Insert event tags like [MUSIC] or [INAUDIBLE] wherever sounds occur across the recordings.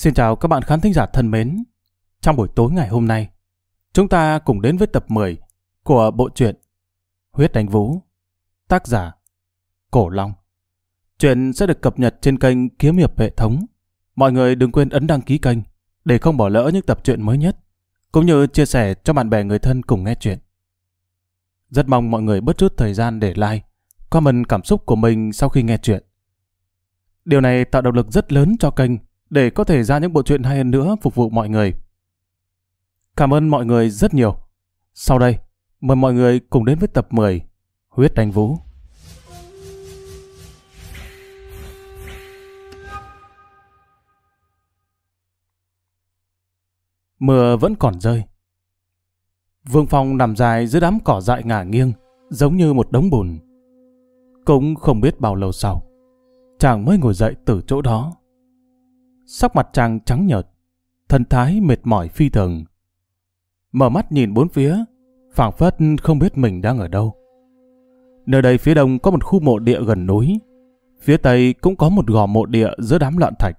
Xin chào các bạn khán thính giả thân mến. Trong buổi tối ngày hôm nay, chúng ta cùng đến với tập 10 của bộ truyện Huyết Đánh Vũ, tác giả Cổ Long. Chuyện sẽ được cập nhật trên kênh Kiếm Hiệp Hệ Thống. Mọi người đừng quên ấn đăng ký kênh để không bỏ lỡ những tập truyện mới nhất, cũng như chia sẻ cho bạn bè người thân cùng nghe chuyện. Rất mong mọi người bớt chút thời gian để like, comment cảm xúc của mình sau khi nghe chuyện. Điều này tạo động lực rất lớn cho kênh để có thể ra những bộ truyện hay hơn nữa phục vụ mọi người. Cảm ơn mọi người rất nhiều. Sau đây, mời mọi người cùng đến với tập 10 Huyết Đánh Vũ. Mưa vẫn còn rơi. Vương Phong nằm dài dưới đám cỏ dại ngả nghiêng, giống như một đống bùn. Cũng không biết bao lâu sau, chàng mới ngồi dậy từ chỗ đó. Sắc mặt chàng trắng nhợt, thân thái mệt mỏi phi thường. Mở mắt nhìn bốn phía, phảng phất không biết mình đang ở đâu. Nơi đây phía đông có một khu mộ địa gần núi, phía tây cũng có một gò mộ địa giữa đám loạn thạch.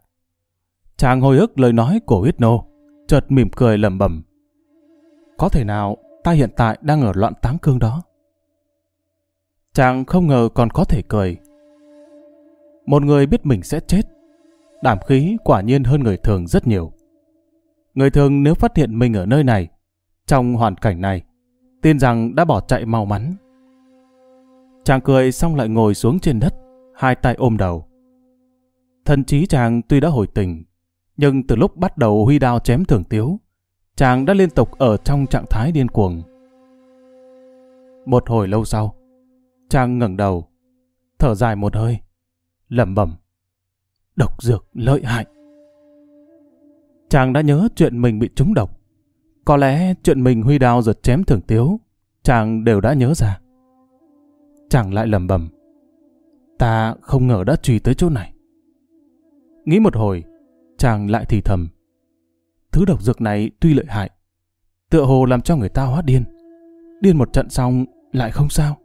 Chàng hồi ức lời nói của huyết nô, chợt mỉm cười lẩm bẩm. Có thể nào ta hiện tại đang ở loạn táng cương đó? Chàng không ngờ còn có thể cười. Một người biết mình sẽ chết, đảm khí quả nhiên hơn người thường rất nhiều. Người thường nếu phát hiện mình ở nơi này, trong hoàn cảnh này, tin rằng đã bỏ chạy mau mắn. Chàng cười xong lại ngồi xuống trên đất, hai tay ôm đầu. Thần trí chàng tuy đã hồi tình, nhưng từ lúc bắt đầu huy đao chém thường tiếu, chàng đã liên tục ở trong trạng thái điên cuồng. Một hồi lâu sau, chàng ngẩng đầu, thở dài một hơi, lẩm bẩm độc dược lợi hại. Chàng đã nhớ chuyện mình bị trúng độc. Có lẽ chuyện mình huy đao giật chém thường tiếu, chàng đều đã nhớ ra. Chàng lại lầm bầm. Ta không ngờ đã truy tới chỗ này. Nghĩ một hồi, chàng lại thì thầm. Thứ độc dược này tuy lợi hại, tựa hồ làm cho người ta hóa điên. Điên một trận xong lại không sao.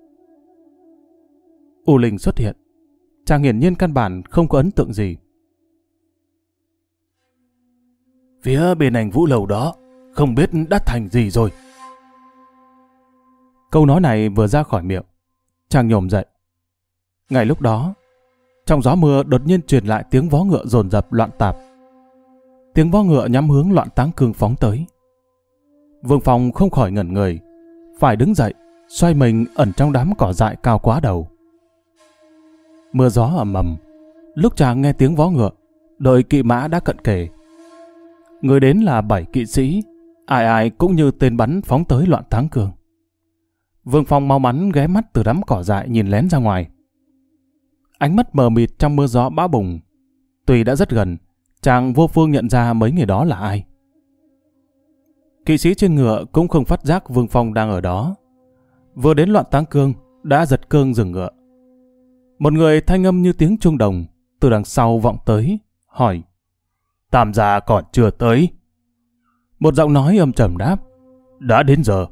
U Linh xuất hiện. Chàng hiển nhiên căn bản không có ấn tượng gì. Phía bên ảnh vũ lầu đó, không biết đã thành gì rồi. Câu nói này vừa ra khỏi miệng, chàng nhổm dậy. Ngay lúc đó, trong gió mưa đột nhiên truyền lại tiếng vó ngựa rồn rập loạn tạp. Tiếng vó ngựa nhắm hướng loạn táng cương phóng tới. Vương Phong không khỏi ngẩn người, phải đứng dậy, xoay mình ẩn trong đám cỏ dại cao quá đầu. Mưa gió ầm ầm, lúc chàng nghe tiếng vó ngựa, đội kỵ mã đã cận kề. Người đến là bảy kỵ sĩ, ai ai cũng như tên bắn phóng tới loạn thắng cường. Vương Phong mau mắn ghé mắt từ đám cỏ dại nhìn lén ra ngoài. Ánh mắt mờ mịt trong mưa gió bão bùng. Tuy đã rất gần, chàng vô phương nhận ra mấy người đó là ai. Kỵ sĩ trên ngựa cũng không phát giác Vương Phong đang ở đó. Vừa đến loạn táng cương, đã giật cương dừng ngựa. Một người thanh âm như tiếng trung đồng, từ đằng sau vọng tới, hỏi. Tam gia còn chưa tới. Một giọng nói âm trầm đáp. Đã đến giờ.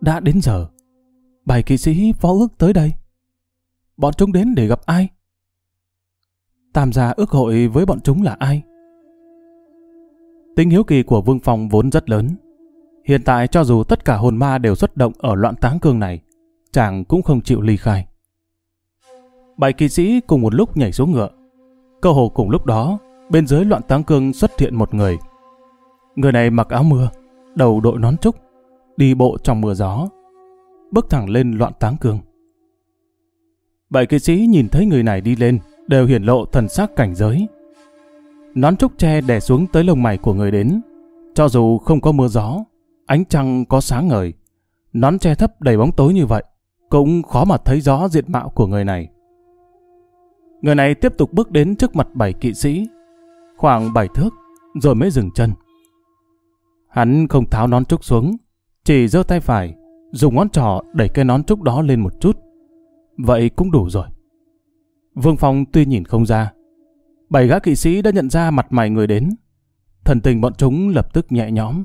Đã đến giờ. Bảy kỵ sĩ phó ước tới đây. Bọn chúng đến để gặp ai? Tam gia ước hội với bọn chúng là ai? Tính hiếu kỳ của Vương Phong vốn rất lớn. Hiện tại cho dù tất cả hồn ma đều xuất động ở loạn táng cương này, chàng cũng không chịu ly khai. Bảy kỵ sĩ cùng một lúc nhảy xuống ngựa, Cơ hồ cùng lúc đó, bên dưới loạn táng cương xuất hiện một người. Người này mặc áo mưa, đầu đội nón trúc, đi bộ trong mưa gió, bước thẳng lên loạn táng cương. Bảy kỵ sĩ nhìn thấy người này đi lên, đều hiển lộ thần sắc cảnh giới. Nón trúc che đè xuống tới lông mày của người đến. Cho dù không có mưa gió, ánh trăng có sáng ngời, nón che thấp đầy bóng tối như vậy, cũng khó mà thấy rõ diện mạo của người này. Người này tiếp tục bước đến trước mặt bảy kỵ sĩ, khoảng bảy thước, rồi mới dừng chân. Hắn không tháo nón trúc xuống, chỉ giơ tay phải, dùng ngón trỏ đẩy cái nón trúc đó lên một chút. Vậy cũng đủ rồi. Vương Phong tuy nhìn không ra, bảy gã kỵ sĩ đã nhận ra mặt mày người đến. Thần tình bọn chúng lập tức nhẹ nhõm.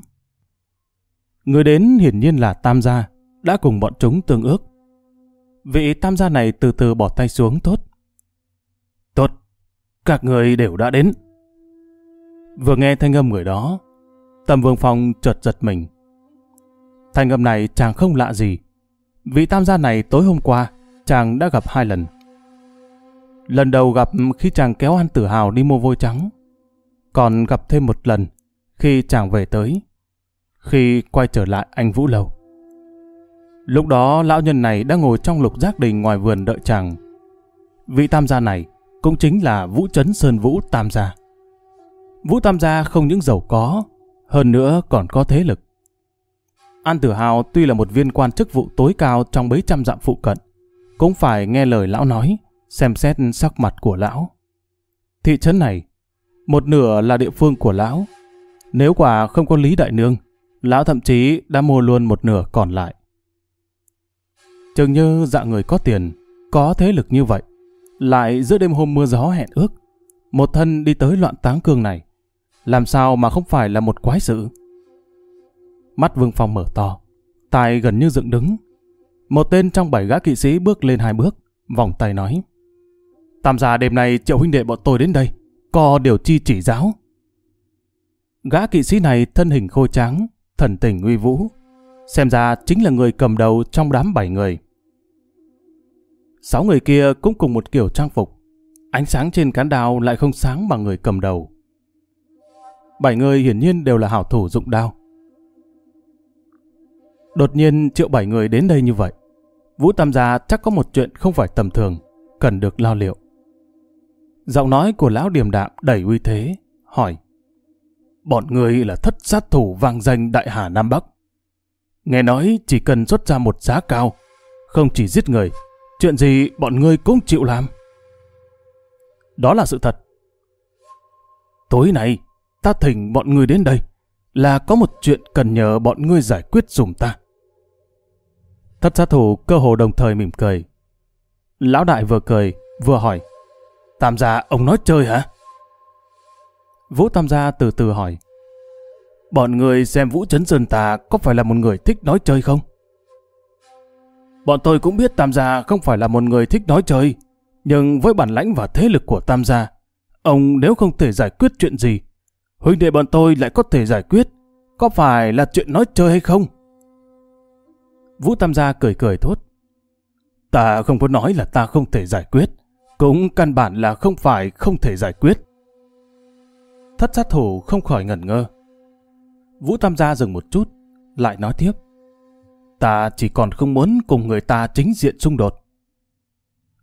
Người đến hiển nhiên là Tam gia, đã cùng bọn chúng tương ước. Vị Tam gia này từ từ bỏ tay xuống tốt. Tốt, các người đều đã đến. Vừa nghe thanh âm người đó, Tầm Vương Phong chợt giật mình. Thanh âm này chàng không lạ gì. Vị tam gia này tối hôm qua, chàng đã gặp hai lần. Lần đầu gặp khi chàng kéo An Tử Hào đi mua vôi trắng. Còn gặp thêm một lần khi chàng về tới. Khi quay trở lại anh Vũ Lầu. Lúc đó lão nhân này đang ngồi trong lục giác đình ngoài vườn đợi chàng. Vị tam gia này cũng chính là Vũ Trấn Sơn Vũ Tam gia. Vũ Tam gia không những giàu có, hơn nữa còn có thế lực. An Tử Hào tuy là một viên quan chức vụ tối cao trong mấy trăm dặm phụ cận, cũng phải nghe lời lão nói, xem xét sắc mặt của lão. Thị trấn này, một nửa là địa phương của lão. Nếu quả không có Lý Đại Nương, lão thậm chí đã mua luôn một nửa còn lại. Chừng như dạng người có tiền, có thế lực như vậy, lại giữa đêm hôm mưa gió hẹn ước, một thân đi tới loạn táng cương này, làm sao mà không phải là một quái sự. Mắt Vương Phong mở to, tai gần như dựng đứng. Một tên trong bảy gã kỵ sĩ bước lên hai bước, vòng tay nói. Tam gia đêm nay triệu huynh đệ bọn tôi đến đây, có điều chi chỉ giáo. Gã kỵ sĩ này thân hình khôi tráng, thần tình uy vũ, xem ra chính là người cầm đầu trong đám bảy người. Sáu người kia cũng cùng một kiểu trang phục, ánh sáng trên cán đao lại không sáng bằng người cầm đầu. Bảy người hiển nhiên đều là hảo thủ dụng đao. Đột nhiên triệu bảy người đến đây như vậy. Vũ Tam Gia chắc có một chuyện không phải tầm thường, cần được lo liệu. Giọng nói của lão điềm đạm đầy uy thế, hỏi. Bọn người là thất sát thủ vang danh Đại Hà Nam Bắc. Nghe nói chỉ cần xuất ra một giá cao, không chỉ giết người, chuyện gì bọn ngươi cũng chịu làm. Đó là sự thật. Tối nay, ta thỉnh bọn ngươi đến đây là có một chuyện cần nhờ bọn ngươi giải quyết dùm ta. Thất sát thủ cơ hồ đồng thời mỉm cười. Lão đại vừa cười, vừa hỏi. Tam gia, ông nói chơi hả? Vũ Tam gia từ từ hỏi. Bọn người xem Vũ Trấn Sơn ta có phải là một người thích nói chơi không? Bọn tôi cũng biết Tam gia không phải là một người thích nói chơi, nhưng với bản lãnh và thế lực của Tam gia, ông nếu không thể giải quyết chuyện gì, huynh đệ bọn tôi lại có thể giải quyết, có phải là chuyện nói chơi hay không? Vũ Tam gia cười cười thốt. Ta không có nói là ta không thể giải quyết, cũng căn bản là không phải không thể giải quyết. Thất sát thủ không khỏi ngẩn ngơ. Vũ Tam gia dừng một chút, lại nói tiếp. Ta chỉ còn không muốn cùng người ta chính diện xung đột.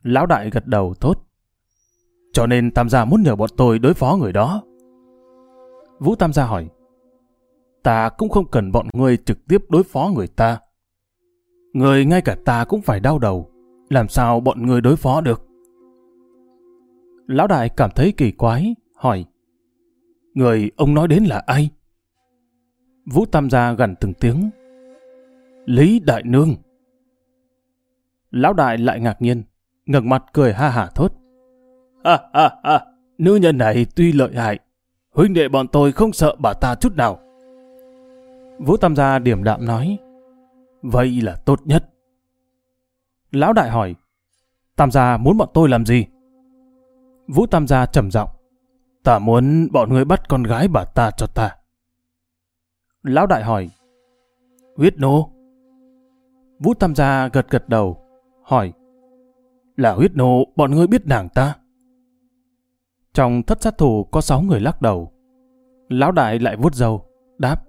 Lão đại gật đầu thốt. Cho nên Tam gia muốn nhờ bọn tôi đối phó người đó. Vũ Tam gia hỏi. Ta cũng không cần bọn ngươi trực tiếp đối phó người ta. Người ngay cả ta cũng phải đau đầu. Làm sao bọn người đối phó được? Lão đại cảm thấy kỳ quái, hỏi. Người ông nói đến là ai? Vũ Tam gia gần từng tiếng. Lý Đại Nương. Lão đại lại ngạc nhiên, ngẩng mặt cười ha hả thốt. Ha ha ha, nữ nhân này tuy lợi hại, huynh đệ bọn tôi không sợ bà ta chút nào. Vũ Tam gia điểm đạm nói. Vậy là tốt nhất. Lão đại hỏi, Tam gia muốn bọn tôi làm gì? Vũ Tam gia trầm giọng, ta muốn bọn người bắt con gái bà ta cho ta. Lão đại hỏi, huyết nô? Vũ Tam gia gật gật đầu, hỏi, là huyết nô bọn ngươi biết nàng ta? Trong thất sát thủ có sáu người lắc đầu. Lão đại lại vuốt dầu, đáp.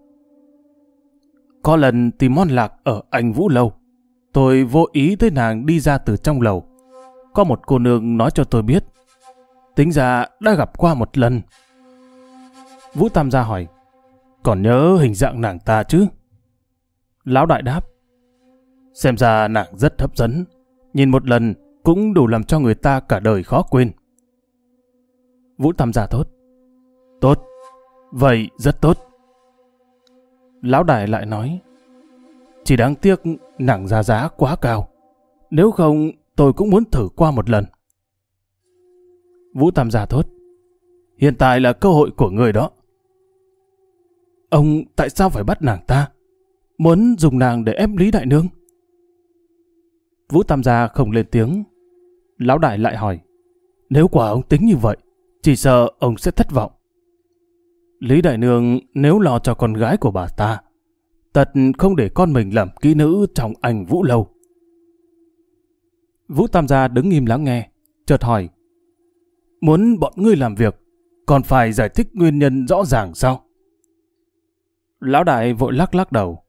Có lần tìm món lạc ở anh Vũ Lâu. Tôi vô ý thấy nàng đi ra từ trong lầu. Có một cô nương nói cho tôi biết. Tính ra đã gặp qua một lần. Vũ Tam gia hỏi. Còn nhớ hình dạng nàng ta chứ? Lão đại đáp. Xem ra nàng rất hấp dẫn. Nhìn một lần cũng đủ làm cho người ta cả đời khó quên. Vũ Tam gia tốt. Tốt. Vậy rất tốt. Lão đại lại nói, chỉ đáng tiếc nàng giá giá quá cao. Nếu không, tôi cũng muốn thử qua một lần. Vũ Tam gia thốt. Hiện tại là cơ hội của người đó. Ông tại sao phải bắt nàng ta? Muốn dùng nàng để ép Lý Đại Nương? Vũ Tam gia không lên tiếng. Lão đại lại hỏi. Nếu quả ông tính như vậy, Chỉ sợ ông sẽ thất vọng. Lý Đại Nương nếu lo cho con gái của bà ta, tật không để con mình làm kỹ nữ trong ảnh Vũ Lâu. Vũ Tam Gia đứng im lắng nghe, chợt hỏi. Muốn bọn ngươi làm việc, còn phải giải thích nguyên nhân rõ ràng sao? Lão đại vội lắc lắc đầu.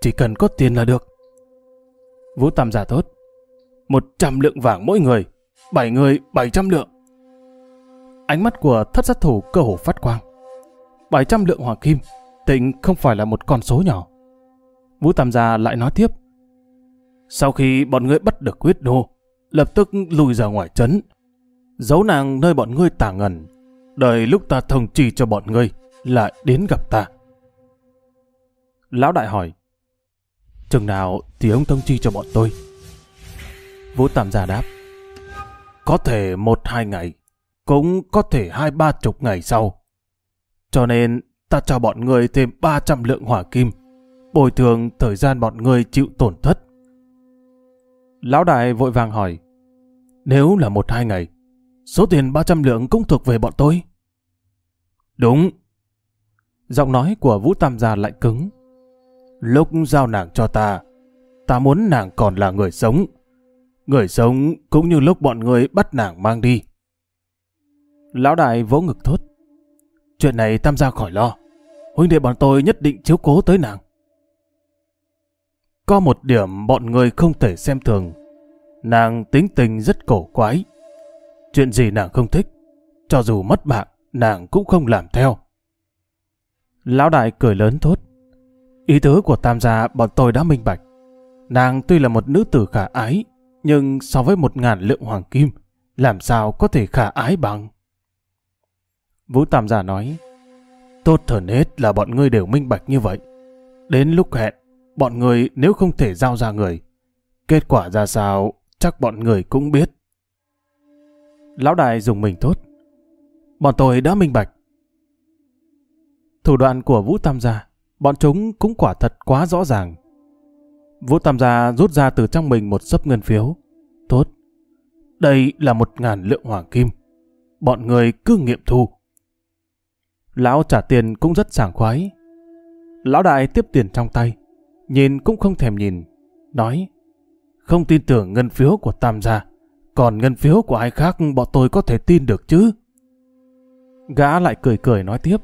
Chỉ cần có tiền là được. Vũ Tam Giả tốt. Một trăm lượng vàng mỗi người, bảy người bảy trăm lượng. Ánh mắt của thất sát thủ cơ hồ phát quang. bảy trăm lượng hoàng kim, tịnh không phải là một con số nhỏ. Vũ Tam Gia lại nói tiếp. Sau khi bọn ngươi bắt được Quyết nô, lập tức lùi ra ngoài trấn, giấu nàng nơi bọn ngươi tả ngần, đợi lúc ta thông trì cho bọn ngươi, lại đến gặp ta. Lão đại hỏi, chừng nào thì ông thông chi cho bọn tôi? Vũ Tam Gia đáp, có thể một hai ngày, cũng có thể hai ba chục ngày sau. Cho nên ta cho bọn người thêm 300 lượng hỏa kim, bồi thường thời gian bọn người chịu tổn thất. Lão đại vội vàng hỏi, nếu là một hai ngày, số tiền 300 lượng cũng thuộc về bọn tôi. Đúng. Giọng nói của Vũ Tam Gia lại cứng. Lúc giao nàng cho ta, ta muốn nàng còn là người sống. Người sống cũng như lúc bọn người bắt nàng mang đi. Lão đại vỗ ngực thốt. Chuyện này Tam Gia khỏi lo. Huynh đệ bọn tôi nhất định chiếu cố tới nàng. Có một điểm bọn người không thể xem thường. Nàng tính tình rất cổ quái. Chuyện gì nàng không thích, cho dù mất mạng, nàng cũng không làm theo. Lão đại cười lớn thốt. Ý tứ của tam gia bọn tôi đã minh bạch. Nàng tuy là một nữ tử khả ái, nhưng so với một ngàn lượng hoàng kim, làm sao có thể khả ái bằng? Vũ Tam gia nói, tốt hơn hết là bọn ngươi đều minh bạch như vậy. Đến lúc hẹn, bọn người nếu không thể giao ra người, kết quả ra sao chắc bọn người cũng biết. Lão đại dùng mình tốt. Bọn tôi đã minh bạch. Thủ đoạn của Vũ Tam gia, bọn chúng cũng quả thật quá rõ ràng. Vũ Tam gia rút ra từ trong mình một sấp ngân phiếu. Tốt. Đây là một ngàn lượng hoàng kim. Bọn người cứ nghiệm thu. Lão trả tiền cũng rất sảng khoái. Lão đại tiếp tiền trong tay. Nhìn cũng không thèm nhìn. Nói. Không tin tưởng ngân phiếu của Tam gia. Còn ngân phiếu của ai khác bọn tôi có thể tin được chứ. Gã lại cười cười nói tiếp.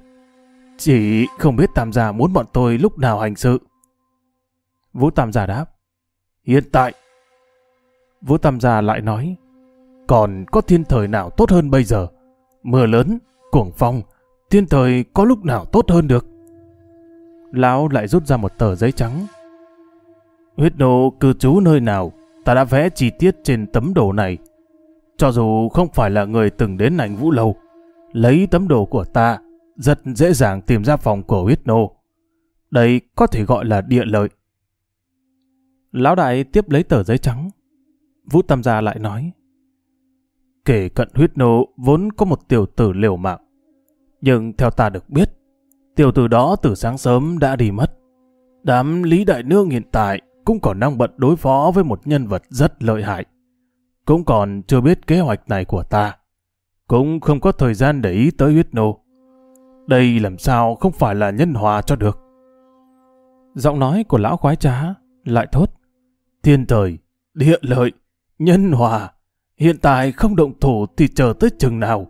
Chỉ không biết Tam gia muốn bọn tôi lúc nào hành sự. Vũ Tam gia đáp. Hiện tại. Vũ Tam gia lại nói. Còn có thiên thời nào tốt hơn bây giờ? Mưa lớn, cuồng phong, thiên thời có lúc nào tốt hơn được? Lão lại rút ra một tờ giấy trắng. Huyết nô cư trú nơi nào, ta đã vẽ chi tiết trên tấm đồ này. Cho dù không phải là người từng đến ảnh vũ lâu, lấy tấm đồ của ta, rất dễ dàng tìm ra phòng của huyết nô. Đây có thể gọi là địa lợi. Lão đại tiếp lấy tờ giấy trắng. Vũ Tam Gia lại nói, kể cận huyết nô vốn có một tiểu tử liều mạng. Nhưng theo ta được biết, tiểu tử đó từ sáng sớm đã đi mất. Đám Lý Đại Nương hiện tại cũng còn đang bận đối phó với một nhân vật rất lợi hại. Cũng còn chưa biết kế hoạch này của ta. Cũng không có thời gian để ý tới huyết nô. Đây làm sao không phải là nhân hòa cho được. Giọng nói của lão khoái trá lại thốt. Thiên thời, địa lợi, nhân hòa. Hiện tại không động thủ thì chờ tới chừng nào.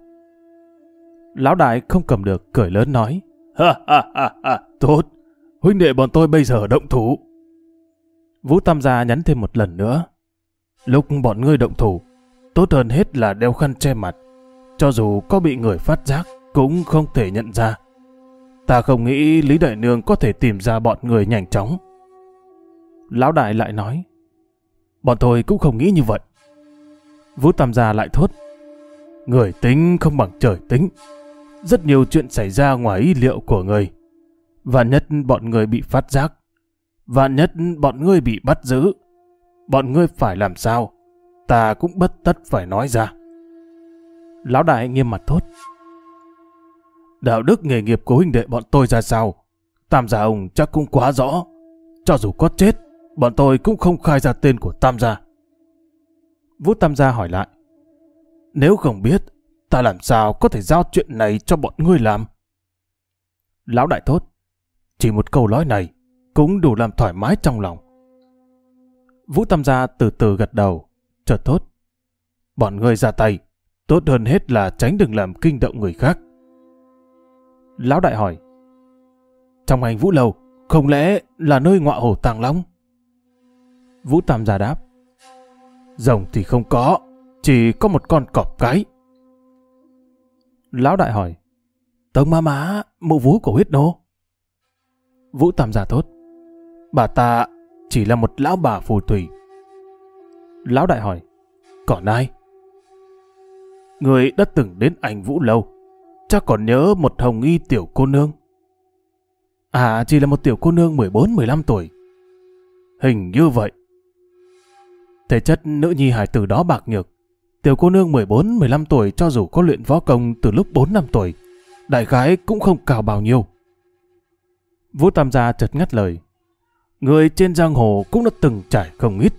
Lão đại không cầm được cười lớn nói. [LAUGHS] Ha ha ha ha, tốt. Huynh đệ bọn tôi bây giờ động thủ. Vũ Tam Gia nhắn thêm một lần nữa. Lúc bọn ngươi động thủ, tốt hơn hết là đeo khăn che mặt. Cho dù có bị người phát giác, cũng không thể nhận ra. Ta không nghĩ Lý Đại Nương có thể tìm ra bọn người nhanh chóng. Lão Đại lại nói, bọn tôi cũng không nghĩ như vậy. Vũ Tam Gia lại thốt, người tính không bằng trời tính. Rất nhiều chuyện xảy ra ngoài ý liệu của người. Và nhất bọn người bị phát giác, Vạn nhất bọn ngươi bị bắt giữ. Bọn ngươi phải làm sao? Ta cũng bất tất phải nói ra. Lão đại nghiêm mặt thốt. Đạo đức nghề nghiệp của huynh đệ bọn tôi ra sao? Tam gia ông chắc cũng quá rõ. Cho dù có chết, bọn tôi cũng không khai ra tên của Tam gia. Vũ Tam gia hỏi lại. Nếu không biết, ta làm sao có thể giao chuyện này cho bọn ngươi làm? Lão đại tốt, chỉ một câu nói này cũng đủ làm thoải mái trong lòng. Vũ Tam gia từ từ gật đầu, chợt tốt. Bọn ngươi ra tay, tốt hơn hết là tránh đừng làm kinh động người khác. Lão đại hỏi, trong hành Vũ Lầu, không lẽ là nơi ngọa hổ tàng long? Vũ Tam gia đáp, rồng thì không có, chỉ có một con cọp cái. Lão đại hỏi, Tống má má, mụ vú của huyết nô. Vũ Tam gia tốt, bà ta chỉ là một lão bà phù thủy. Lão đại hỏi, còn ai? Người đã từng đến ảnh Vũ Lâu, chắc còn nhớ một hồng y tiểu cô nương. À, chỉ là một tiểu cô nương 14-15 tuổi. Hình như vậy. Thể chất nữ nhi hải tử đó bạc nhược. Tiểu cô nương 14-15 tuổi cho dù có luyện võ công từ lúc 4 năm tuổi, đại khái cũng không cao bao nhiêu. Vũ Tam gia chợt ngắt lời. Người trên giang hồ cũng đã từng trải không ít.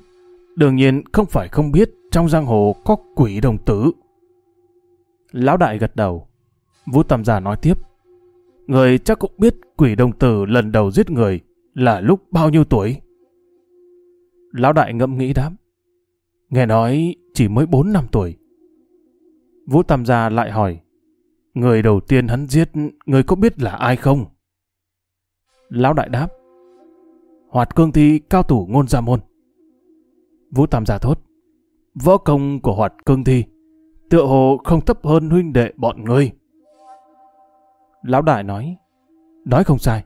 Đương nhiên không phải không biết trong giang hồ có quỷ đồng tử. Lão đại gật đầu. Vũ Tam Giả nói tiếp. Người chắc cũng biết quỷ đồng tử lần đầu giết người là lúc bao nhiêu tuổi? Lão đại ngẫm nghĩ đáp. Nghe nói chỉ mới 4 năm tuổi. Vũ Tam gia lại hỏi. Người đầu tiên hắn giết, người có biết là ai không? Lão đại đáp. Hoạt cương thi cao thủ ngôn gia môn. Vũ Tam gia thốt. Võ công của hoạt cương thi tựa hồ không thấp hơn huynh đệ bọn ngươi. Lão đại nói. Nói không sai.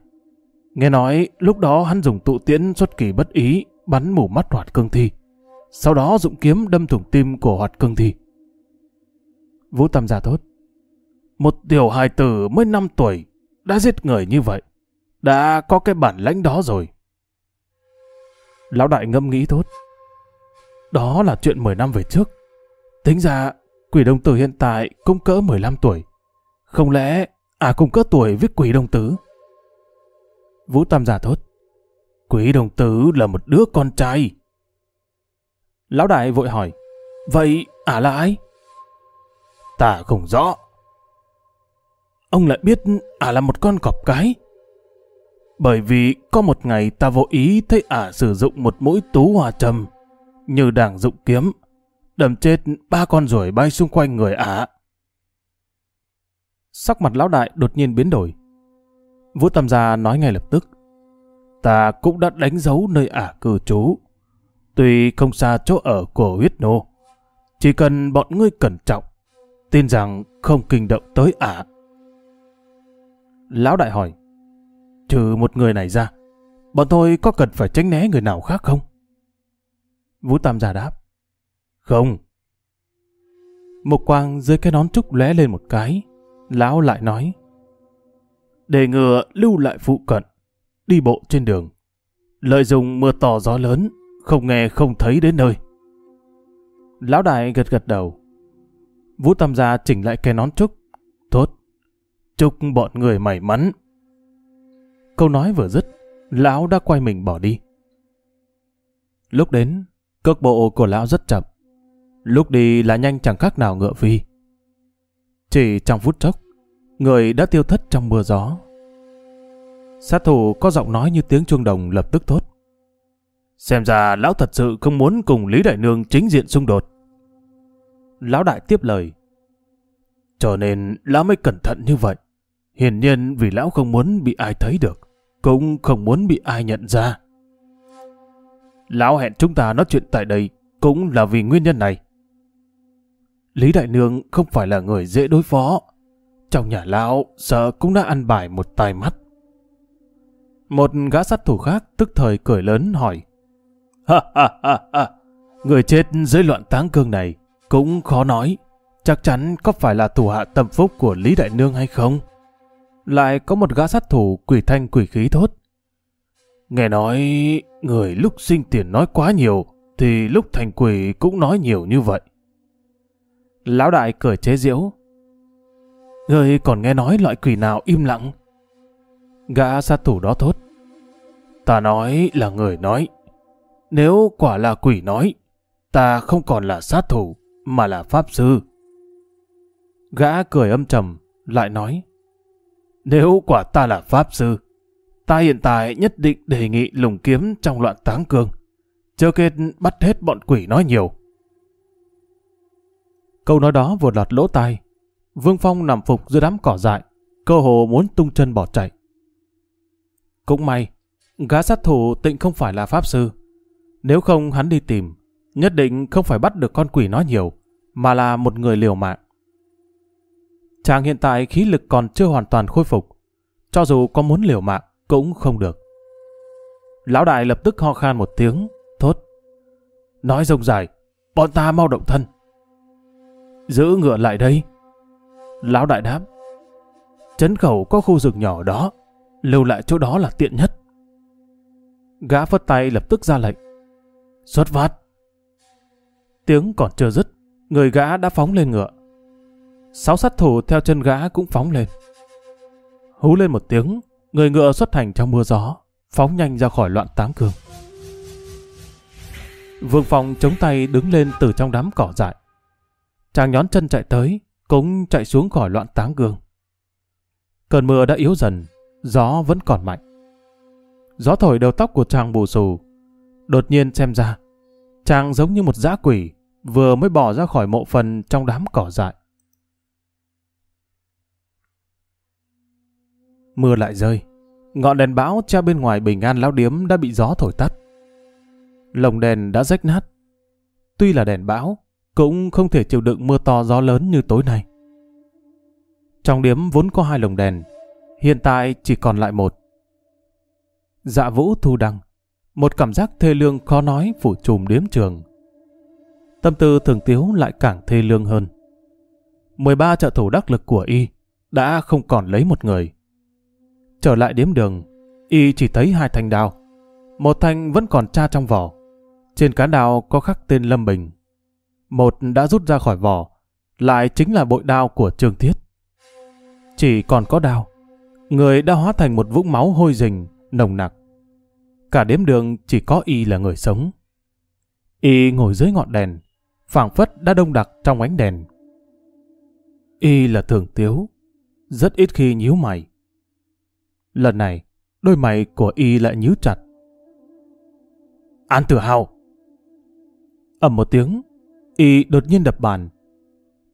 Nghe nói lúc đó hắn dùng tụ tiễn xuất kỳ bất ý bắn mù mắt hoạt cương thi. Sau đó dụng kiếm đâm thủng tim của hoạt cương thi. Vũ Tam giả thốt. Một tiểu hài tử mới 5 tuổi đã giết người như vậy. Đã có cái bản lãnh đó rồi. Lão đại ngâm nghĩ thốt Đó là chuyện 10 năm về trước. Tính ra, quỷ đồng tử hiện tại cũng cỡ 15 tuổi. Không lẽ à cùng cỡ tuổi với quỷ đồng tử? Vũ Tam giả thốt. Quỷ đồng tử là một đứa con trai. Lão đại vội hỏi. Vậy à là ai? Ta không rõ. Ông lại biết à là một con cọp cái. Bởi vì có một ngày ta vô ý thấy ả sử dụng một mũi tú hòa trầm, như đảng dụng kiếm, đâm chết ba con ruồi bay xung quanh người ả. Sắc mặt lão đại đột nhiên biến đổi. Vũ Tam Gia nói ngay lập tức. Ta cũng đã đánh dấu nơi ả cư trú. Tuy không xa chỗ ở của huyết nô, chỉ cần bọn ngươi cẩn trọng, tin rằng không kinh động tới ả. Lão đại hỏi, Trừ một người này ra, bọn tôi có cần phải tránh né người nào khác không? Vũ Tam gia đáp. Không. Một quang dưới cái nón trúc lóe lên một cái. Lão lại nói. Để ngừa lưu lại phụ cận, đi bộ trên đường. Lợi dụng mưa to gió lớn, không nghe không thấy đến nơi. Lão đại gật gật đầu. Vũ Tam gia chỉnh lại cái nón trúc. Tốt. Chúc bọn người may mắn. Câu nói vừa dứt, lão đã quay mình bỏ đi. Lúc đến, cước bộ của lão rất chậm. Lúc đi là nhanh chẳng khác nào ngựa phi. Chỉ trong phút chốc, người đã tiêu thất trong mưa gió. Sát thủ có giọng nói như tiếng chuông đồng lập tức thốt. Xem ra lão thật sự không muốn cùng Lý Đại Nương chính diện xung đột. Lão đại tiếp lời. Cho nên lão mới cẩn thận như vậy. Hiển nhiên vì lão không muốn bị ai thấy được, cũng không muốn bị ai nhận ra. Lão hẹn chúng ta nói chuyện tại đây cũng là vì nguyên nhân này. Lý Đại Nương không phải là người dễ đối phó. Trong nhà lão sợ cũng đã ăn bài một tài mắt. Một gã sát thủ khác tức thời cười lớn hỏi. Ha ha ha ha, người chết dưới loạn táng cương này cũng khó nói. Chắc chắn có phải là thủ hạ tâm phúc của Lý Đại Nương hay không? lại có một gã sát thủ quỷ thanh quỷ khí thốt. Nghe nói người lúc sinh tiền nói quá nhiều, thì lúc thành quỷ cũng nói nhiều như vậy. Lão đại cười chế diễu. Người còn nghe nói loại quỷ nào im lặng? Gã sát thủ đó thốt. Ta nói là người nói. Nếu quả là quỷ nói, ta không còn là sát thủ, mà là pháp sư. Gã cười âm trầm, lại nói. Nếu quả ta là Pháp Sư, ta hiện tại nhất định đề nghị lùng kiếm trong loạn táng cương. Chớ kết bắt hết bọn quỷ nói nhiều. Câu nói đó vừa lọt lỗ tai. Vương Phong nằm phục dưới đám cỏ dại, cơ hồ muốn tung chân bỏ chạy. Cũng may, gã sát thủ tịnh không phải là Pháp Sư. Nếu không hắn đi tìm, nhất định không phải bắt được con quỷ nói nhiều, mà là một người liều mạng. Chàng hiện tại khí lực còn chưa hoàn toàn khôi phục, cho dù có muốn liều mạng cũng không được. Lão đại lập tức ho khan một tiếng, thốt. Nói rông dài, bọn ta mau động thân. Giữ ngựa lại đây. Lão đại đáp. Trấn khẩu có khu rừng nhỏ đó, lưu lại chỗ đó là tiện nhất. Gã phất tay lập tức ra lệnh. Xuất phát. Tiếng còn chưa dứt, người gã đã phóng lên ngựa. Sáu sát thủ theo chân gã cũng phóng lên. Hú lên một tiếng, người ngựa xuất hành trong mưa gió, phóng nhanh ra khỏi loạn táng cương. Vương Phong chống tay đứng lên từ trong đám cỏ dại. Chàng nhón chân chạy tới, cũng chạy xuống khỏi loạn táng gương. Cơn mưa đã yếu dần, gió vẫn còn mạnh. Gió thổi đầu tóc của chàng bù xù. Đột nhiên xem ra, chàng giống như một dã quỷ vừa mới bỏ ra khỏi mộ phần trong đám cỏ dại. Mưa lại rơi. Ngọn đèn bão treo bên ngoài bình an lão điếm đã bị gió thổi tắt. Lồng đèn đã rách nát. Tuy là đèn bão, cũng không thể chịu đựng mưa to gió lớn như tối nay. Trong điếm vốn có hai lồng đèn, hiện tại chỉ còn lại một. Dạ vũ thu đăng, một cảm giác thê lương khó nói phủ trùm điếm trường. Tâm tư thường tiếu lại càng thê lương hơn. 13 trợ thủ đắc lực của y đã không còn lấy một người. Trở lại điếm đường, y chỉ thấy hai thanh đao. Một thanh vẫn còn tra trong vỏ. Trên cán đao có khắc tên Lâm Bình. Một đã rút ra khỏi vỏ, lại chính là bội đao của Trương Thiết. Chỉ còn có đao. Người đã hóa thành một vũng máu hôi rình, nồng nặc. Cả đếm đường chỉ có y là người sống. Y ngồi dưới ngọn đèn, phảng phất đã đông đặc trong ánh đèn. Y là thường tiếu, rất ít khi nhíu mày. Lần này, đôi mày của y lại nhíu chặt. An tử hào! ầm một tiếng, y đột nhiên đập bàn.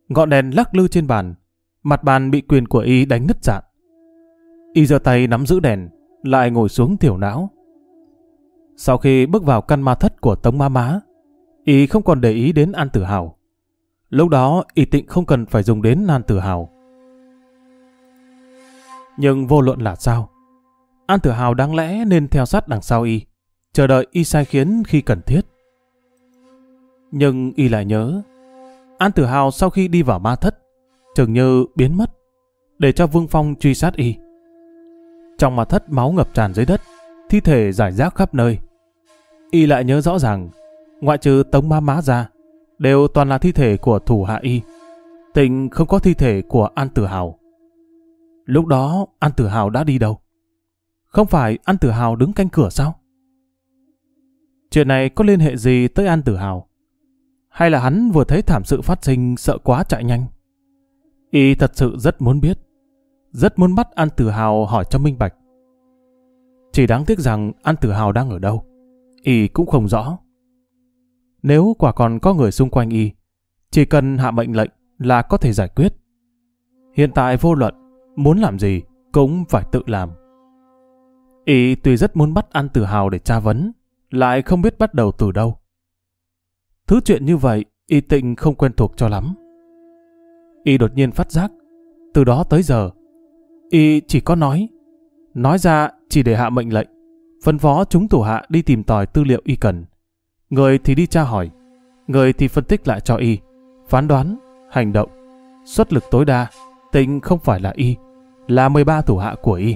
Ngọn đèn lắc lư trên bàn, mặt bàn bị quyền của y đánh nứt dạn. Y giơ tay nắm giữ đèn, lại ngồi xuống thiểu não. Sau khi bước vào căn ma thất của Tống Ma Má, y không còn để ý đến An Tử Hào. Lúc đó y tịnh không cần phải dùng đến An Tử Hào. Nhưng vô luận là sao? An Tử Hào đáng lẽ nên theo sát đằng sau y, chờ đợi y sai khiến khi cần thiết. Nhưng y lại nhớ, An Tử Hào sau khi đi vào ma thất, chừng như biến mất, để cho Vương Phong truy sát y. Trong ma thất máu ngập tràn dưới đất, thi thể giải rác khắp nơi. Y lại nhớ rõ ràng, ngoại trừ tống ma má ra, đều toàn là thi thể của thủ hạ y. Tình không có thi thể của An Tử Hào. Lúc đó An Tử Hào đã đi đâu? Không phải An Tử Hào đứng canh cửa sao? Chuyện này có liên hệ gì tới An Tử Hào? Hay là hắn vừa thấy thảm sự phát sinh sợ quá chạy nhanh? Y thật sự rất muốn biết. Rất muốn bắt An Tử Hào hỏi cho minh bạch. Chỉ đáng tiếc rằng An Tử Hào đang ở đâu. Y cũng không rõ. Nếu quả còn có người xung quanh Y, chỉ cần hạ mệnh lệnh là có thể giải quyết. Hiện tại vô luận, muốn làm gì cũng phải tự làm. Y tuy rất muốn bắt An Tử Hào để tra vấn, lại không biết bắt đầu từ đâu. Thứ chuyện như vậy, Y tịnh không quen thuộc cho lắm. Y đột nhiên phát giác, từ đó tới giờ, Y chỉ có nói, nói ra chỉ để hạ mệnh lệnh, phân phó chúng thủ hạ đi tìm tòi tư liệu Y cần. Người thì đi tra hỏi, người thì phân tích lại cho Y, phán đoán, hành động, xuất lực tối đa, tịnh không phải là Y, là 13 thủ hạ của Y.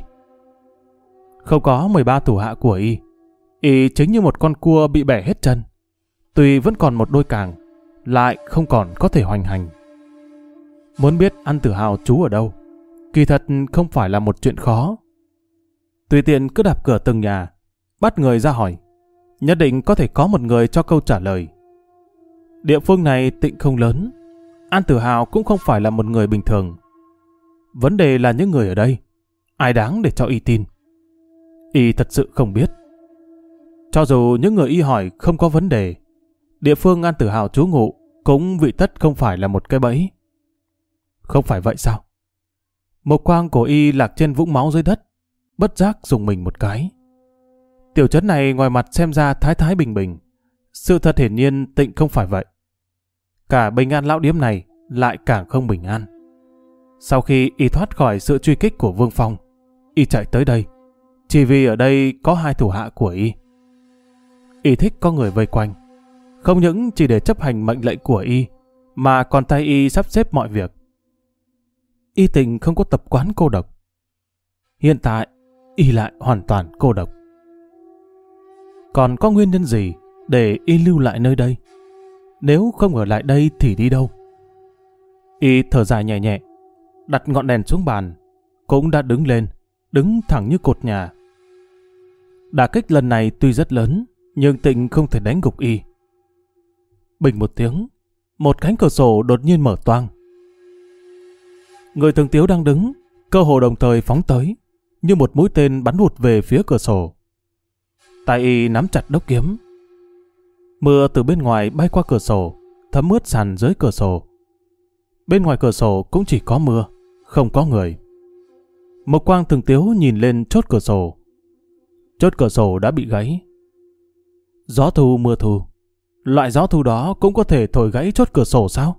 Không có 13 thủ hạ của Y, Y chính như một con cua bị bẻ hết chân. Tuy vẫn còn một đôi càng, lại không còn có thể hoành hành. Muốn biết ăn tử hào chú ở đâu, kỳ thật không phải là một chuyện khó. Tùy tiện cứ đạp cửa từng nhà, bắt người ra hỏi, nhất định có thể có một người cho câu trả lời. Địa phương này tịnh không lớn, An Tử Hào cũng không phải là một người bình thường. Vấn đề là những người ở đây. Ai đáng để cho y tin? Y thật sự không biết. Cho dù những người y hỏi không có vấn đề, địa phương An Tử Hào trú ngụ cũng vị tất không phải là một cái bẫy. Không phải vậy sao? Một quang của y lạc trên vũng máu dưới đất, bất giác dùng mình một cái. Tiểu trấn này ngoài mặt xem ra thái thái bình bình, sự thật hiển nhiên tịnh không phải vậy. Cả bình an lão điếm này lại càng không bình an. Sau khi y thoát khỏi sự truy kích của Vương Phong, y chạy tới đây, chỉ vì ở đây có hai thủ hạ của y. Y thích có người vây quanh, không những chỉ để chấp hành mệnh lệnh của y, mà còn tay y sắp xếp mọi việc. Y tình không có tập quán cô độc. Hiện tại, y lại hoàn toàn cô độc. Còn có nguyên nhân gì để y lưu lại nơi đây? Nếu không ở lại đây thì đi đâu? Y thở dài nhẹ nhẹ, đặt ngọn đèn xuống bàn, cũng đã đứng lên, đứng thẳng như cột nhà. Đả kích lần này tuy rất lớn, nhưng tịnh không thể đánh gục y. Bình một tiếng, một cánh cửa sổ đột nhiên mở toang. Người thường tiếu đang đứng, cơ hồ đồng thời phóng tới, như một mũi tên bắn hụt về phía cửa sổ. Tay y nắm chặt đốc kiếm. Mưa từ bên ngoài bay qua cửa sổ, thấm ướt sàn dưới cửa sổ. Bên ngoài cửa sổ cũng chỉ có mưa, không có người. Một quang thường tiếu nhìn lên chốt cửa sổ. Chốt cửa sổ đã bị gãy. Gió thu mưa thu. Loại gió thu đó cũng có thể thổi gãy chốt cửa sổ sao?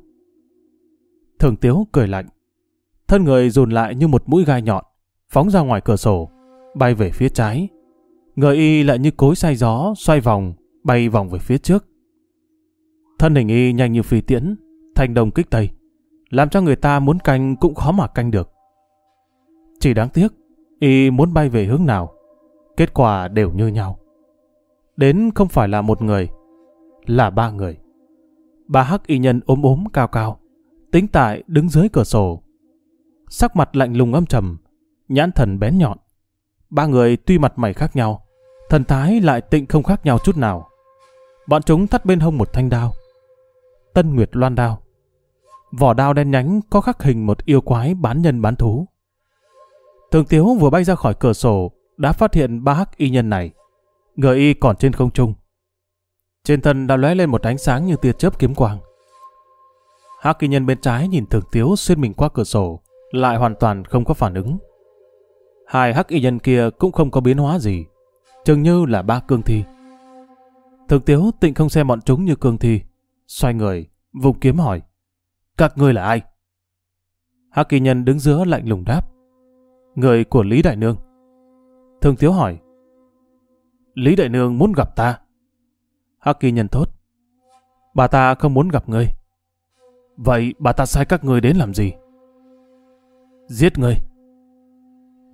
Thường tiếu cười lạnh. Thân người dùn lại như một mũi gai nhọn, phóng ra ngoài cửa sổ, bay về phía trái. Người y lại như cối say gió, xoay vòng, bay vòng về phía trước. Thân hình y nhanh như phi tiễn, thành đồng kích tây, làm cho người ta muốn canh cũng khó mà canh được. Chỉ đáng tiếc, y muốn bay về hướng nào, kết quả đều như nhau. Đến không phải là một người, là ba người. Ba hắc y nhân ốm ốm cao cao, tính tại đứng dưới cửa sổ. Sắc mặt lạnh lùng âm trầm, nhãn thần bén nhọn. Ba người tuy mặt mày khác nhau, thần thái lại tịnh không khác nhau chút nào. Bọn chúng thắt bên hông một thanh đao. Tân Nguyệt loan đao. Vỏ đao đen nhánh có khắc hình một yêu quái bán nhân bán thú. Thường Tiếu vừa bay ra khỏi cửa sổ đã phát hiện ba hắc y nhân này. Người y còn trên không trung. Trên thân đã lóe lên một ánh sáng như tia chớp kiếm quang. Hắc kỳ nhân bên trái nhìn Thường Tiếu xuyên mình qua cửa sổ, lại hoàn toàn không có phản ứng. Hai hắc y nhân kia cũng không có biến hóa gì, chừng như là ba cương thi. Thường Tiếu tịnh không xem bọn chúng như cương thi, xoay người, vùng kiếm hỏi. Các ngươi là ai? Hắc kỳ nhân đứng giữa lạnh lùng đáp. Người của Lý Đại Nương. Thường Tiếu hỏi. Lý Đại Nương muốn gặp ta. Hắc kỳ nhân thốt. Bà ta không muốn gặp ngươi. Vậy bà ta sai các ngươi đến làm gì? Giết ngươi.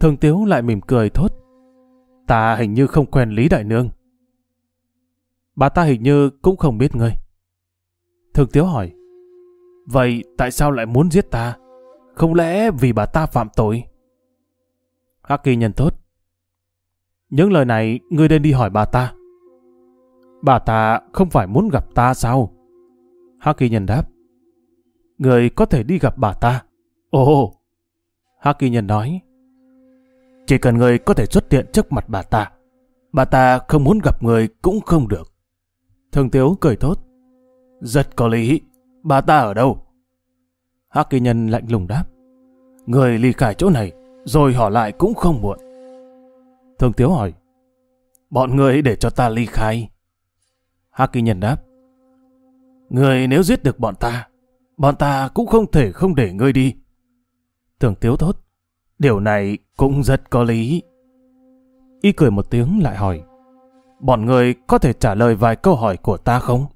Thường Tiếu lại mỉm cười thốt. Ta hình như không quen Lý Đại Nương. Bà ta hình như cũng không biết ngươi. Thường Tiếu hỏi. Vậy tại sao lại muốn giết ta? Không lẽ vì bà ta phạm tội? Hắc kỳ nhân thốt, Những lời này ngươi nên đi hỏi bà ta. Bà ta không phải muốn gặp ta sao? Hắc kỳ nhân đáp. Người có thể đi gặp bà ta. Ồ! Hắc kỳ nhân nói. Chỉ cần người có thể xuất hiện trước mặt bà ta. Bà ta không muốn gặp người cũng không được. Thường Tiếu cười tốt. Rất có lý. Bà ta ở đâu? Hắc kỳ nhân lạnh lùng đáp. Người ly khai chỗ này, rồi hỏi lại cũng không muộn. Thường Tiếu hỏi. Bọn người để cho ta ly khai. Hắc kỳ nhân đáp. Người nếu giết được bọn ta, bọn ta cũng không thể không để ngươi đi. Thường Tiếu thốt. Điều này cũng rất có lý. Y cười một tiếng lại hỏi. Bọn người có thể trả lời vài câu hỏi của ta không?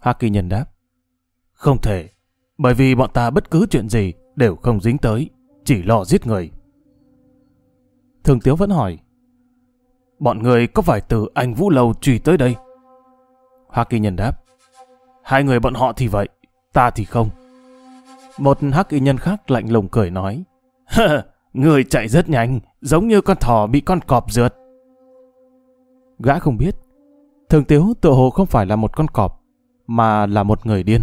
Hắc kỳ nhân đáp. Không thể, bởi vì bọn ta bất cứ chuyện gì đều không dính tới, chỉ lo giết người. Thường Tiếu vẫn hỏi. Bọn người có phải từ anh Vũ Lâu truy tới đây? Hắc kỳ nhân đáp. Hai người bọn họ thì vậy, ta thì không. Một hắc y nhân khác lạnh lùng cười nói. người chạy rất nhanh, giống như con thỏ bị con cọp rượt. Gã không biết, thường tiếu tự hồ không phải là một con cọp, mà là một người điên.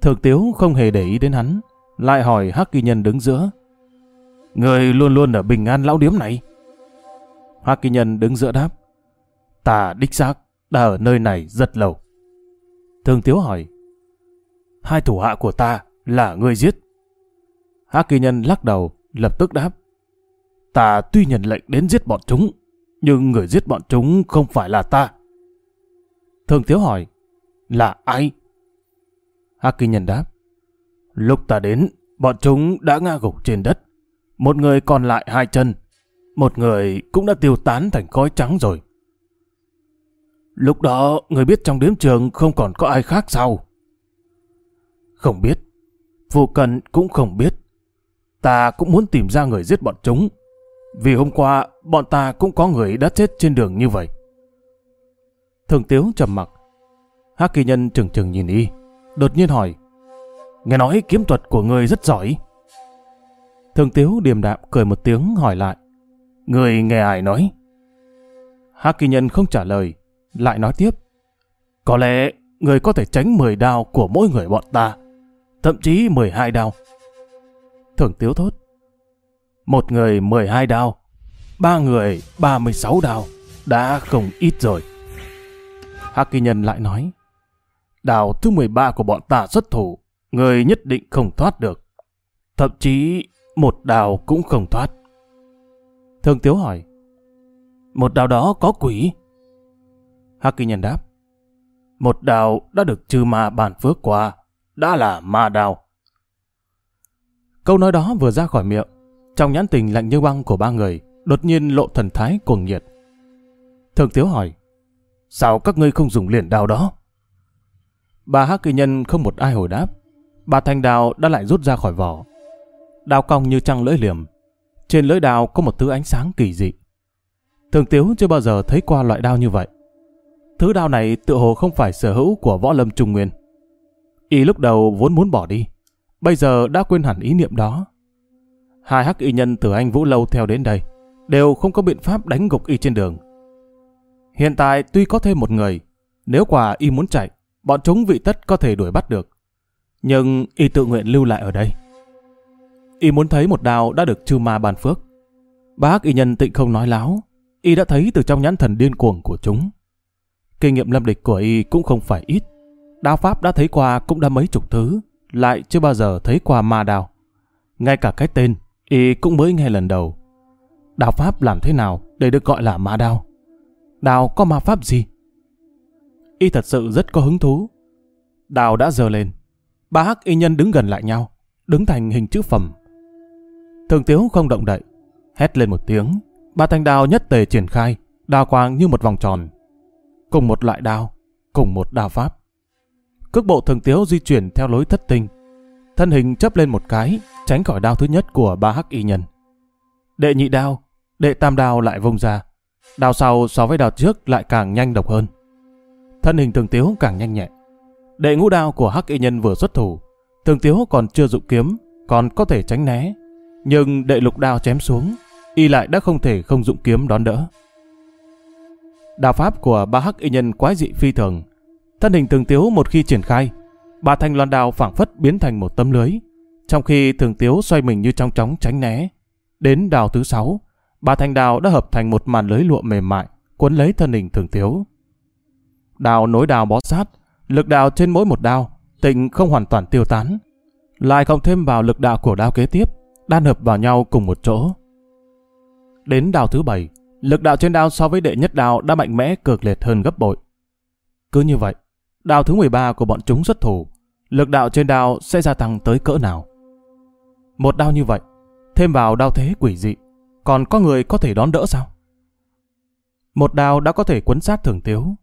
Thường Tiếu không hề để ý đến hắn, lại hỏi Hắc Kỳ Nhân đứng giữa. Người luôn luôn ở bình an lão điếm này. Hắc Kỳ Nhân đứng giữa đáp. Ta đích xác đã ở nơi này rất lâu. Thường Tiếu hỏi. Hai thủ hạ của ta là người giết. Hắc Kỳ Nhân lắc đầu, lập tức đáp. Ta tuy nhận lệnh đến giết bọn chúng, nhưng người giết bọn chúng không phải là ta. Thường Tiếu hỏi. Là ai? Hắc Kỳ Nhân đáp. Lúc ta đến, bọn chúng đã ngã gục trên đất. Một người còn lại hai chân. Một người cũng đã tiêu tán thành khói trắng rồi. Lúc đó, người biết trong điếm trường không còn có ai khác sao? Không biết. Phụ cần cũng không biết. Ta cũng muốn tìm ra người giết bọn chúng. Vì hôm qua, bọn ta cũng có người đã chết trên đường như vậy. Thường Tiếu trầm mặc. Hắc kỳ nhân chừng chừng nhìn y, đột nhiên hỏi. Nghe nói kiếm thuật của người rất giỏi. Thường Tiếu điềm đạm cười một tiếng hỏi lại. Người nghe ai nói? Hắc kỳ nhân không trả lời, lại nói tiếp. Có lẽ người có thể tránh 10 đao của mỗi người bọn ta, thậm chí 12 đao. Thường Tiếu thốt. Một người 12 đao, ba người 36 đao, đã không ít rồi. Hắc kỳ nhân lại nói. Đào thứ 13 của bọn ta xuất thủ, người nhất định không thoát được. Thậm chí một đào cũng không thoát. Thường Tiếu hỏi. Một đào đó có quỷ? Hắc kỳ nhân đáp. Một đào đã được trừ ma bàn phước qua, đã là ma đào. Câu nói đó vừa ra khỏi miệng, trong nhãn tình lạnh như băng của ba người, đột nhiên lộ thần thái cuồng nhiệt. Thường Tiếu hỏi. Sao các ngươi không dùng liền đào đó? Bà Hắc kỳ nhân không một ai hồi đáp. Bà thanh đào đã lại rút ra khỏi vỏ. Đào cong như trăng lưỡi liềm. Trên lưỡi đao có một thứ ánh sáng kỳ dị. Thường Tiếu chưa bao giờ thấy qua loại đao như vậy. Thứ đao này tự hồ không phải sở hữu của võ lâm trung nguyên. Y lúc đầu vốn muốn bỏ đi. Bây giờ đã quên hẳn ý niệm đó. Hai hắc y nhân từ anh Vũ Lâu theo đến đây đều không có biện pháp đánh gục y trên đường. Hiện tại tuy có thêm một người, nếu quả y muốn chạy, bọn chúng vị tất có thể đuổi bắt được. Nhưng y tự nguyện lưu lại ở đây. Y muốn thấy một đào đã được trừ ma bàn phước. Bác y nhân tịnh không nói láo, y đã thấy từ trong nhãn thần điên cuồng của chúng. Kinh nghiệm lâm địch của y cũng không phải ít. Đao pháp đã thấy qua cũng đã mấy chục thứ, lại chưa bao giờ thấy qua ma đạo. Ngay cả cái tên, y cũng mới nghe lần đầu. Đao pháp làm thế nào để được gọi là ma đao? Đào có ma pháp gì? Y thật sự rất có hứng thú. Đào đã dơ lên. Ba hắc y nhân đứng gần lại nhau, đứng thành hình chữ phẩm. Thường Tiếu không động đậy, hét lên một tiếng. Ba thanh đao nhất tề triển khai, đao quang như một vòng tròn. Cùng một loại đao, cùng một đao pháp. Cước bộ thường Tiếu di chuyển theo lối thất tinh. Thân hình chấp lên một cái, tránh khỏi đao thứ nhất của ba hắc y nhân. Đệ nhị đao, đệ tam đao lại vung ra Đao sau so với đao trước lại càng nhanh độc hơn. Thân hình thường tiếu càng nhanh nhẹn. Đệ ngũ đao của hắc y nhân vừa xuất thủ, thường tiếu còn chưa dụng kiếm, còn có thể tránh né. Nhưng đệ lục đao chém xuống, y lại đã không thể không dụng kiếm đón đỡ. Đào pháp của ba hắc y nhân quái dị phi thường. Thân hình thường tiếu một khi triển khai, ba thanh loan đao phảng phất biến thành một tấm lưới, trong khi thường tiếu xoay mình như trong chóng tránh né. Đến đào thứ sáu, ba thanh đao đã hợp thành một màn lưới lụa mềm mại, cuốn lấy thân hình thường tiếu đào nối đào bó sát, lực đào trên mỗi một đao, tịnh không hoàn toàn tiêu tán. Lại cộng thêm vào lực đạo của đao kế tiếp, đan hợp vào nhau cùng một chỗ. Đến đào thứ bảy, lực đạo trên đao so với đệ nhất đao đã mạnh mẽ cực liệt hơn gấp bội. Cứ như vậy, đao thứ 13 của bọn chúng xuất thủ, lực đạo trên đao sẽ gia tăng tới cỡ nào? Một đao như vậy, thêm vào đao thế quỷ dị, còn có người có thể đón đỡ sao? Một đao đã có thể quấn sát thường tiếu,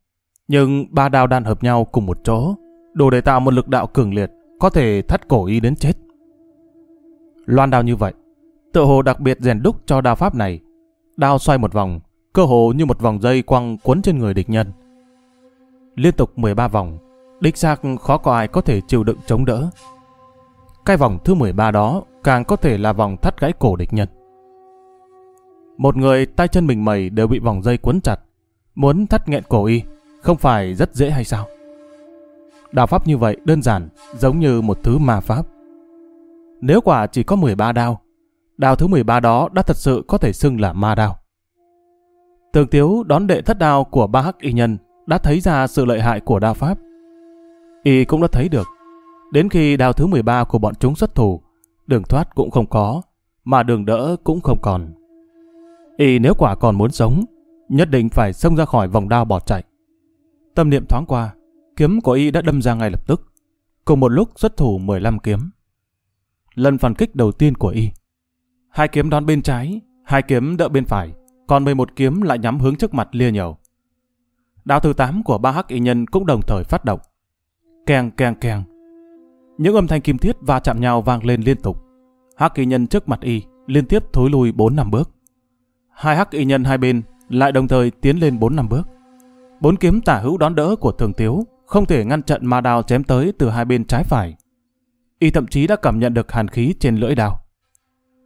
nhưng ba đao đan hợp nhau cùng một chỗ, đủ để tạo một lực đạo cường liệt, có thể thắt cổ y đến chết. Loan đao như vậy, tự hồ đặc biệt rèn đúc cho đao pháp này. Đao xoay một vòng, cơ hồ như một vòng dây quăng quấn trên người địch nhân. Liên tục 13 vòng, đích xác khó có ai có thể chịu đựng chống đỡ. Cái vòng thứ 13 đó càng có thể là vòng thắt gãy cổ địch nhân. Một người tay chân mình mẩy đều bị vòng dây cuốn chặt. Muốn thắt nghẹn cổ y, không phải rất dễ hay sao? Đạo pháp như vậy đơn giản, giống như một thứ ma pháp. Nếu quả chỉ có 13 đao, đao thứ 13 đó đã thật sự có thể xưng là ma đao. Tường Tiếu đón đệ thất đao của ba hắc y nhân đã thấy ra sự lợi hại của đao pháp. Y cũng đã thấy được, đến khi đao thứ 13 của bọn chúng xuất thủ, đường thoát cũng không có, mà đường đỡ cũng không còn. Y nếu quả còn muốn sống, nhất định phải xông ra khỏi vòng đao bỏ chạy. Tâm niệm thoáng qua, kiếm của Y đã đâm ra ngay lập tức, cùng một lúc xuất thủ 15 kiếm. Lần phản kích đầu tiên của Y, hai kiếm đón bên trái, hai kiếm đỡ bên phải, còn 11 kiếm lại nhắm hướng trước mặt lia nhầu. Đao thứ 8 của ba hắc y nhân cũng đồng thời phát động. Keng keng keng. Những âm thanh kim thiết va chạm nhau vang lên liên tục. Hắc y nhân trước mặt y liên tiếp thối lui 4 năm bước. Hai hắc y nhân hai bên lại đồng thời tiến lên 4 năm bước. Bốn kiếm tả hữu đón đỡ của thường tiếu không thể ngăn chặn ma đao chém tới từ hai bên trái phải. Y thậm chí đã cảm nhận được hàn khí trên lưỡi đao.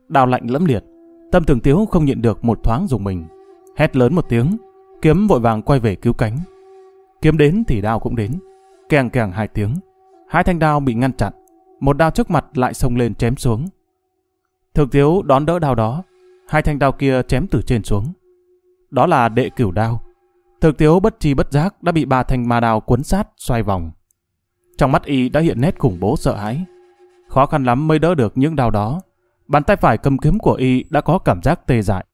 Đao lạnh lẫm liệt, tâm thường tiếu không nhịn được một thoáng dùng mình. Hét lớn một tiếng, kiếm vội vàng quay về cứu cánh. Kiếm đến thì đao cũng đến, kèng kèng hai tiếng. Hai thanh đao bị ngăn chặn, một đao trước mặt lại xông lên chém xuống. Thường tiếu đón đỡ đao đó, hai thanh đao kia chém từ trên xuống. Đó là đệ cửu đao. Thực tiếu bất chi bất giác đã bị ba thanh ma đao cuốn sát xoay vòng. Trong mắt y đã hiện nét khủng bố sợ hãi. Khó khăn lắm mới đỡ được những đao đó. Bàn tay phải cầm kiếm của y đã có cảm giác tê dại.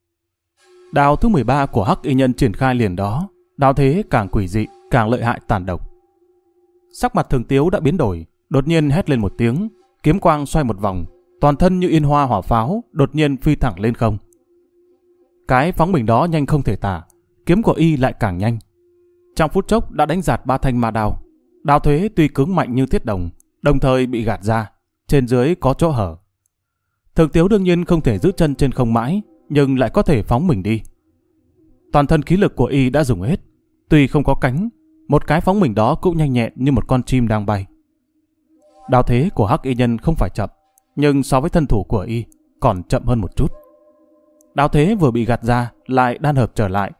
Đao thứ 13 của Hắc Y Nhân triển khai liền đó. Đao thế càng quỷ dị, càng lợi hại tàn độc. Sắc mặt thường tiếu đã biến đổi, đột nhiên hét lên một tiếng, kiếm quang xoay một vòng, toàn thân như yên hoa hỏa pháo, đột nhiên phi thẳng lên không. Cái phóng mình đó nhanh không thể tả, kiếm của y lại càng nhanh. Trong phút chốc đã đánh giạt ba thanh ma đao. Đao thuế tuy cứng mạnh như thiết đồng, đồng thời bị gạt ra, trên dưới có chỗ hở. Thường tiếu đương nhiên không thể giữ chân trên không mãi, nhưng lại có thể phóng mình đi. Toàn thân khí lực của y đã dùng hết, tuy không có cánh, một cái phóng mình đó cũng nhanh nhẹn như một con chim đang bay. đào thế của hắc y nhân không phải chậm, nhưng so với thân thủ của y còn chậm hơn một chút. đào thế vừa bị gạt ra lại đan hợp trở lại,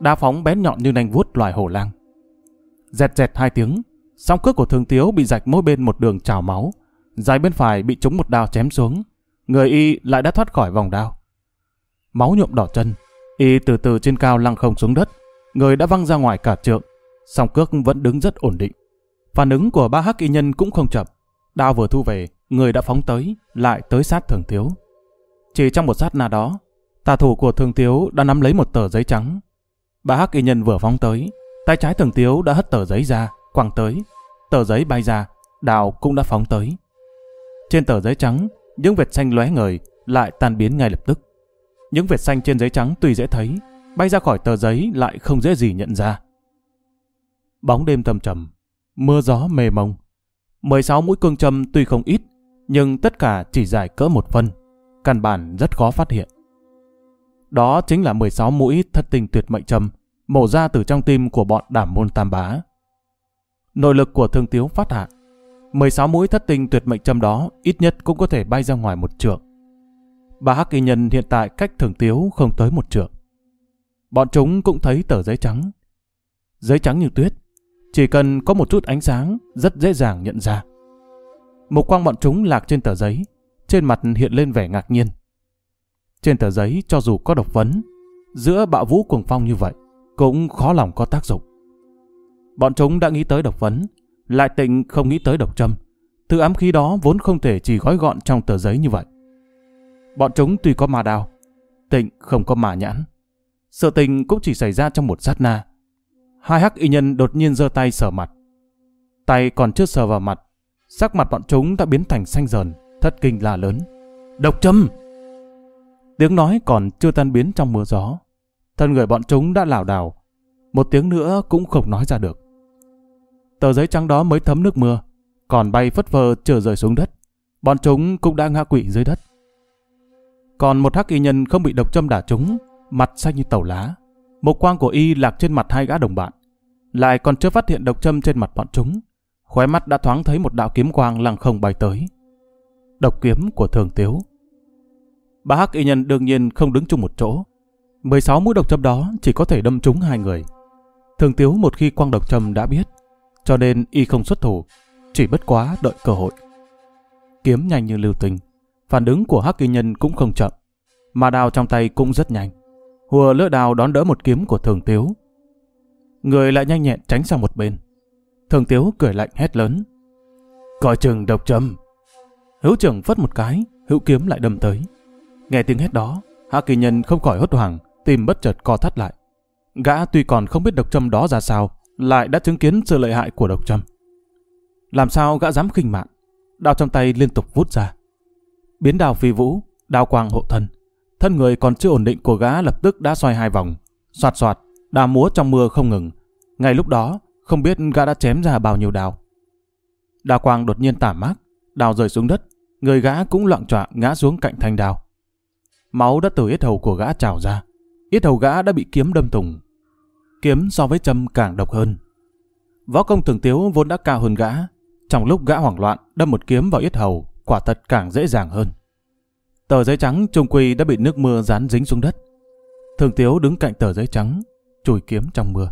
đa phóng bén nhọn như nanh vuốt loài hổ lang. Dẹt dẹt hai tiếng, song cước của thương tiếu bị rạch mỗi bên một đường trào máu, dài bên phải bị trúng một đao chém xuống, người y lại đã thoát khỏi vòng đao. Máu nhuộm đỏ chân, y từ từ trên cao lăng không xuống đất, người đã văng ra ngoài cả trượng, song cước vẫn đứng rất ổn định. Phản ứng của ba hắc y nhân cũng không chậm, đao vừa thu về, người đã phóng tới, lại tới sát thường tiếu. Chỉ trong một sát na đó, tà thủ của thường tiếu đã nắm lấy một tờ giấy trắng. Ba hắc y nhân vừa phóng tới, tay trái thường tiếu đã hất tờ giấy ra, quăng tới. Tờ giấy bay ra, đào cũng đã phóng tới. Trên tờ giấy trắng, những vệt xanh lóe ngời lại tan biến ngay lập tức. Những vệt xanh trên giấy trắng tuy dễ thấy, bay ra khỏi tờ giấy lại không dễ gì nhận ra. Bóng đêm thầm trầm, mưa gió mê mông. 16 mũi cương châm tuy không ít, nhưng tất cả chỉ dài cỡ một phân, căn bản rất khó phát hiện. Đó chính là 16 mũi thất tình tuyệt mệnh châm, mổ ra từ trong tim của bọn đảm môn tam bá. Nội lực của thương tiếu phát hạ, 16 mũi thất tình tuyệt mệnh châm đó ít nhất cũng có thể bay ra ngoài một trượng. Bà Hắc Kỳ Nhân hiện tại cách thường tiếu không tới một trượng. Bọn chúng cũng thấy tờ giấy trắng. Giấy trắng như tuyết, chỉ cần có một chút ánh sáng rất dễ dàng nhận ra. Một quang bọn chúng lạc trên tờ giấy, trên mặt hiện lên vẻ ngạc nhiên. Trên tờ giấy cho dù có độc vấn, giữa bạo vũ cuồng phong như vậy, cũng khó lòng có tác dụng. Bọn chúng đã nghĩ tới độc vấn, lại tịnh không nghĩ tới độc châm. Thứ ám khí đó vốn không thể chỉ gói gọn trong tờ giấy như vậy. Bọn chúng tuy có ma đao, tịnh không có ma nhãn. Sự tình cũng chỉ xảy ra trong một sát na. Hai hắc y nhân đột nhiên giơ tay sờ mặt. Tay còn chưa sờ vào mặt, sắc mặt bọn chúng đã biến thành xanh dần, thất kinh la lớn. Độc châm! Tiếng nói còn chưa tan biến trong mưa gió. Thân người bọn chúng đã lảo đảo, một tiếng nữa cũng không nói ra được. Tờ giấy trắng đó mới thấm nước mưa, còn bay phất phơ trở rời xuống đất. Bọn chúng cũng đã ngã quỵ dưới đất. Còn một hắc y nhân không bị độc châm đả trúng, mặt xanh như tàu lá. Một quang của y lạc trên mặt hai gã đồng bạn. Lại còn chưa phát hiện độc châm trên mặt bọn chúng. Khóe mắt đã thoáng thấy một đạo kiếm quang lăng không bay tới. Độc kiếm của thường tiếu. Ba hắc y nhân đương nhiên không đứng chung một chỗ. 16 mũi độc châm đó chỉ có thể đâm trúng hai người. Thường tiếu một khi quang độc châm đã biết, cho nên y không xuất thủ, chỉ bất quá đợi cơ hội. Kiếm nhanh như lưu tình, phản ứng của Hắc Kỳ Nhân cũng không chậm, mà đao trong tay cũng rất nhanh. Hùa lỡ đào đón đỡ một kiếm của Thường Tiếu. Người lại nhanh nhẹn tránh sang một bên. Thường Tiếu cười lạnh hét lớn. Coi chừng độc châm. Hữu trưởng phất một cái, hữu kiếm lại đâm tới. Nghe tiếng hét đó, Hạ Kỳ Nhân không khỏi hốt hoảng, tìm bất chợt co thắt lại. Gã tuy còn không biết độc châm đó ra sao, lại đã chứng kiến sự lợi hại của độc châm. Làm sao gã dám khinh mạn? Đao trong tay liên tục vút ra. Biến đào phi vũ, đao quang hộ thân. Thân người còn chưa ổn định của gã lập tức đã xoay hai vòng. Xoạt xoạt, đà múa trong mưa không ngừng. Ngay lúc đó, không biết gã đã chém ra bao nhiêu đào. Đào quang đột nhiên tả mát, đào rơi xuống đất, người gã cũng loạn trọa ngã xuống cạnh thanh đào. Máu đã từ yết hầu của gã trào ra. Yết hầu gã đã bị kiếm đâm thùng. Kiếm so với châm càng độc hơn. Võ công thường tiếu vốn đã cao hơn gã. Trong lúc gã hoảng loạn đâm một kiếm vào yết hầu, quả thật càng dễ dàng hơn. Tờ giấy trắng trung quy đã bị nước mưa dán dính xuống đất. Thường tiếu đứng cạnh tờ giấy trắng, chùi kiếm trong mưa.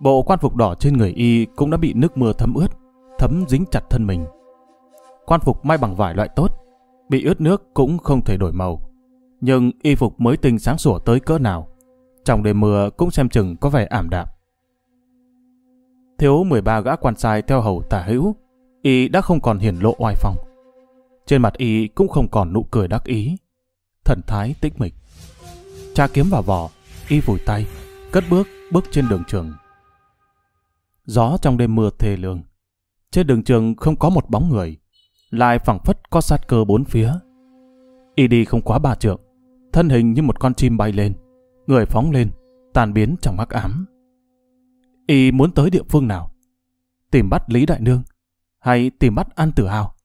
Bộ quan phục đỏ trên người y cũng đã bị nước mưa thấm ướt, thấm dính chặt thân mình. Quan phục may bằng vải loại tốt, bị ướt nước cũng không thể đổi màu. Nhưng y phục mới tinh sáng sủa tới cỡ nào, trong đêm mưa cũng xem chừng có vẻ ảm đạm. Thiếu 13 gã quan sai theo hầu tả hữu, y đã không còn hiển lộ oai phong. Trên mặt y cũng không còn nụ cười đắc ý, thần thái tĩnh mịch. Cha kiếm vào vỏ, y vùi tay, cất bước bước trên đường trường. Gió trong đêm mưa thề lương. Trên đường trường không có một bóng người, lại phẳng phất có sát cơ bốn phía. Y đi không quá ba trượng, thân hình như một con chim bay lên, người phóng lên, tàn biến trong hắc ám. Y muốn tới địa phương nào? Tìm bắt Lý Đại Nương hay tìm bắt An Tử Hào?